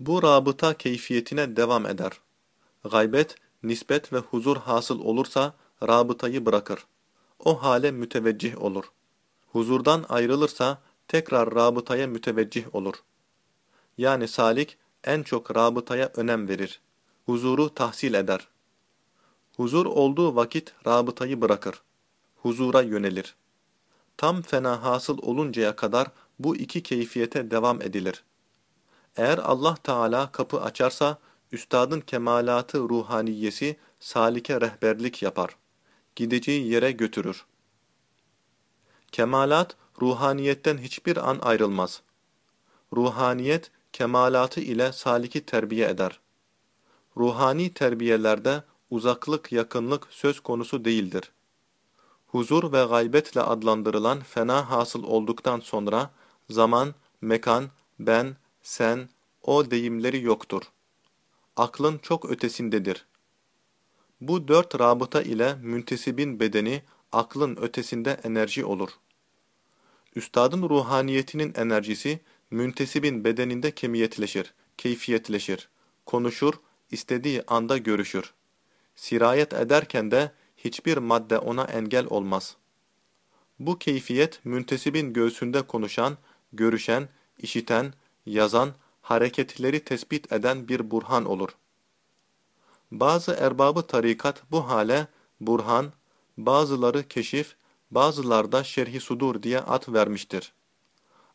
Bu rabıta keyfiyetine devam eder. Gaybet, nispet ve huzur hasıl olursa rabıtayı bırakır. O hale müteveccih olur. Huzurdan ayrılırsa tekrar rabıtaya müteveccih olur. Yani salik en çok rabıtaya önem verir. Huzuru tahsil eder. Huzur olduğu vakit rabıtayı bırakır. Huzura yönelir. Tam fena hasıl oluncaya kadar bu iki keyfiyete devam edilir. Eğer Allah Teala kapı açarsa, üstadın kemalatı ruhaniyesi salike rehberlik yapar. Gideceği yere götürür. Kemalat, ruhaniyetten hiçbir an ayrılmaz. Ruhaniyet, kemalatı ile saliki terbiye eder. Ruhani terbiyelerde uzaklık yakınlık söz konusu değildir. Huzur ve gaybetle adlandırılan fena hasıl olduktan sonra zaman, mekan, ben, sen, o deyimleri yoktur. Aklın çok ötesindedir. Bu dört rabıta ile müntesibin bedeni aklın ötesinde enerji olur. Üstadın ruhaniyetinin enerjisi müntesibin bedeninde kemiyetleşir, keyfiyetleşir, konuşur, istediği anda görüşür. Sirayet ederken de hiçbir madde ona engel olmaz. Bu keyfiyet müntesibin göğsünde konuşan, görüşen, işiten, yazan, hareketleri tespit eden bir burhan olur. Bazı erbabı tarikat bu hale burhan, bazıları keşif, bazılarda şerhi sudur diye ad vermiştir.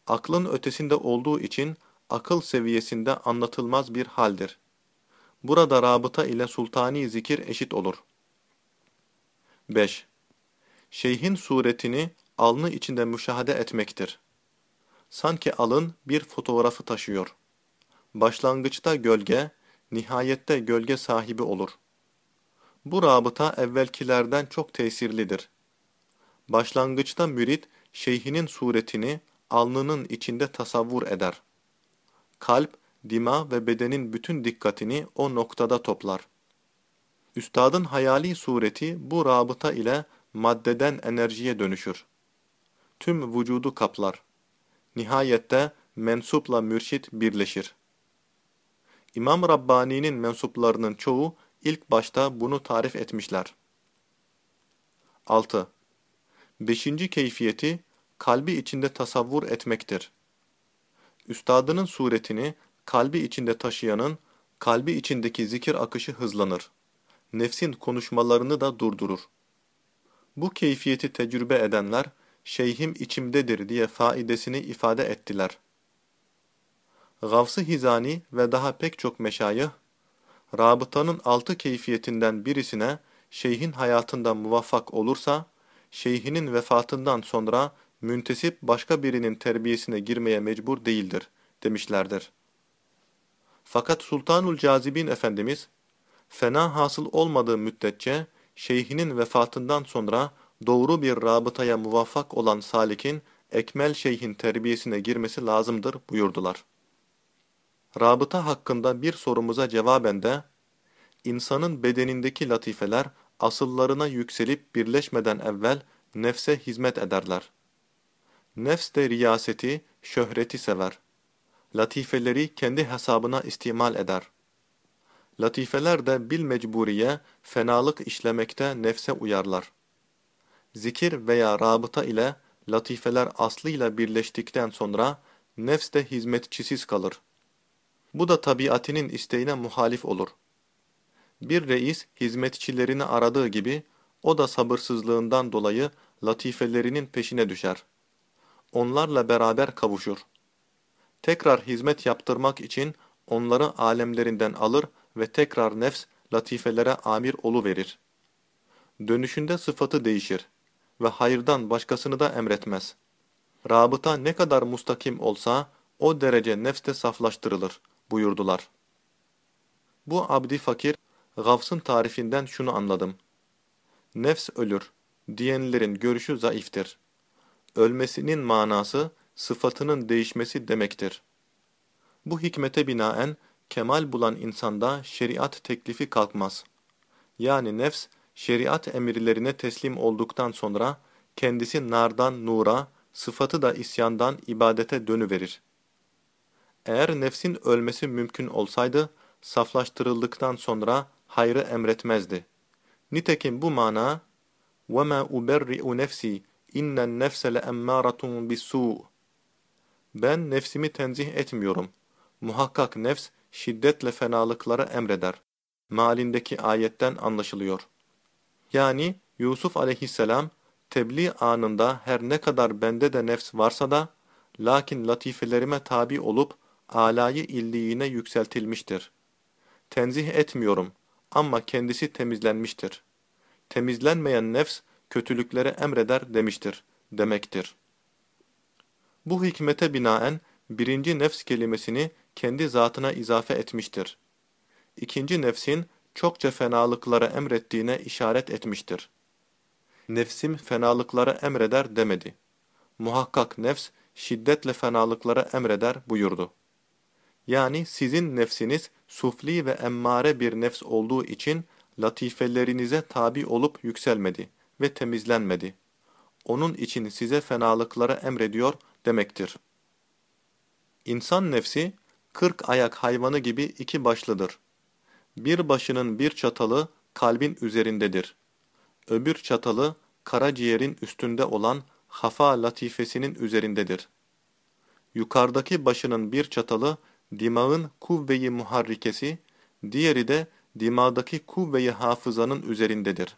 Aklın ötesinde olduğu için akıl seviyesinde anlatılmaz bir haldir. Burada rabıta ile sultani zikir eşit olur. 5. Şeyhin suretini alnı içinde müşahede etmektir. Sanki alın bir fotoğrafı taşıyor. Başlangıçta gölge, nihayette gölge sahibi olur. Bu rabıta evvelkilerden çok tesirlidir. Başlangıçta mürit, şeyhinin suretini alnının içinde tasavvur eder. Kalp, dima ve bedenin bütün dikkatini o noktada toplar. Üstadın hayali sureti bu rabıta ile maddeden enerjiye dönüşür. Tüm vücudu kaplar. Nihayette mensupla mürşit birleşir. İmam Rabbani'nin mensuplarının çoğu ilk başta bunu tarif etmişler. 6. Beşinci keyfiyeti kalbi içinde tasavvur etmektir. Üstadının suretini kalbi içinde taşıyanın kalbi içindeki zikir akışı hızlanır. Nefsin konuşmalarını da durdurur. Bu keyfiyeti tecrübe edenler şeyhim içimdedir diye faidesini ifade ettiler. Gavs-ı Hizani ve daha pek çok meşayih, rabıtanın altı keyfiyetinden birisine şeyhin hayatında muvaffak olursa, şeyhinin vefatından sonra müntesip başka birinin terbiyesine girmeye mecbur değildir, demişlerdir. Fakat Sultanul Cazibin Efendimiz, fena hasıl olmadığı müddetçe, şeyhinin vefatından sonra doğru bir rabıtaya muvaffak olan salikin, ekmel şeyhin terbiyesine girmesi lazımdır buyurdular. Rabıta hakkında bir sorumuza cevaben de, insanın bedenindeki latifeler asıllarına yükselip birleşmeden evvel nefse hizmet ederler. Nefs de riyaseti, şöhreti sever. Latifeleri kendi hesabına istimal eder. Latifeler de bil mecburiye fenalık işlemekte nefse uyarlar. Zikir veya rabıta ile latifeler aslıyla birleştikten sonra nefs de hizmetçisiz kalır. Bu da tabiatinin isteğine muhalif olur. Bir reis hizmetçilerini aradığı gibi o da sabırsızlığından dolayı latifelerinin peşine düşer. Onlarla beraber kavuşur. Tekrar hizmet yaptırmak için onları alemlerinden alır ve tekrar nefs latifelere amir verir. Dönüşünde sıfatı değişir ve hayırdan başkasını da emretmez. Rabıta ne kadar mustakim olsa o derece nefste saflaştırılır buyurdular. Bu abdi fakir, Gavs'ın tarifinden şunu anladım. Nefs ölür, diyenlerin görüşü zayıftır. Ölmesinin manası, sıfatının değişmesi demektir. Bu hikmete binaen, kemal bulan insanda şeriat teklifi kalkmaz. Yani nefs, şeriat emirlerine teslim olduktan sonra, kendisi nardan nura, sıfatı da isyandan ibadete dönüverir. Eğer nefsin ölmesi mümkün olsaydı, saflaştırıldıktan sonra hayrı emretmezdi. Nitekim bu mana وَمَا أُبَرِّئُ نَفْسِي اِنَّ النَّفْسَ لَاَمَّارَةٌ بِالسُّوءِ Ben nefsimi tenzih etmiyorum. Muhakkak nefs şiddetle fenalıklara emreder. Malindeki ayetten anlaşılıyor. Yani Yusuf aleyhisselam tebliğ anında her ne kadar bende de nefs varsa da lakin latifelerime tabi olup alayı illiğine yükseltilmiştir. Tenzih etmiyorum ama kendisi temizlenmiştir. Temizlenmeyen nefs kötülüklere emreder demiştir, demektir. Bu hikmete binaen birinci nefs kelimesini kendi zatına izafe etmiştir. İkinci nefsin çokça fenalıklara emrettiğine işaret etmiştir. Nefsim fenalıklara emreder demedi. Muhakkak nefs şiddetle fenalıklara emreder buyurdu. Yani sizin nefsiniz sufli ve emmare bir nefs olduğu için latifelerinize tabi olup yükselmedi ve temizlenmedi. Onun için size fenalıklara emrediyor demektir. İnsan nefsi, kırk ayak hayvanı gibi iki başlıdır. Bir başının bir çatalı kalbin üzerindedir. Öbür çatalı karaciğerin üstünde olan hafa latifesinin üzerindedir. Yukarıdaki başının bir çatalı dimağın kuvve-i muharrikesi, diğeri de dimağdaki kuvve-i hafızanın üzerindedir.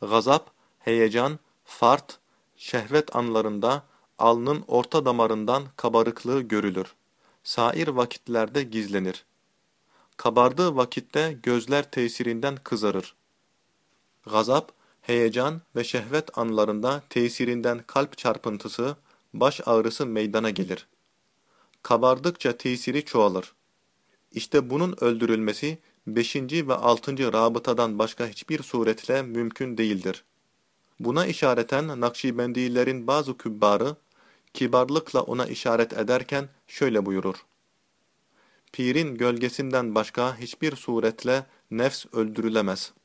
Gazap, heyecan, fart, şehvet anlarında alnın orta damarından kabarıklığı görülür. Sair vakitlerde gizlenir. Kabardığı vakitte gözler tesirinden kızarır. Gazap, heyecan ve şehvet anlarında tesirinden kalp çarpıntısı, baş ağrısı meydana gelir. Kabardıkça tesiri çoğalır. İşte bunun öldürülmesi, beşinci ve altıncı rabıtadan başka hiçbir suretle mümkün değildir. Buna işareten Nakşibendilerin bazı kübbarı, kibarlıkla ona işaret ederken şöyle buyurur. Pirin gölgesinden başka hiçbir suretle nefs öldürülemez.''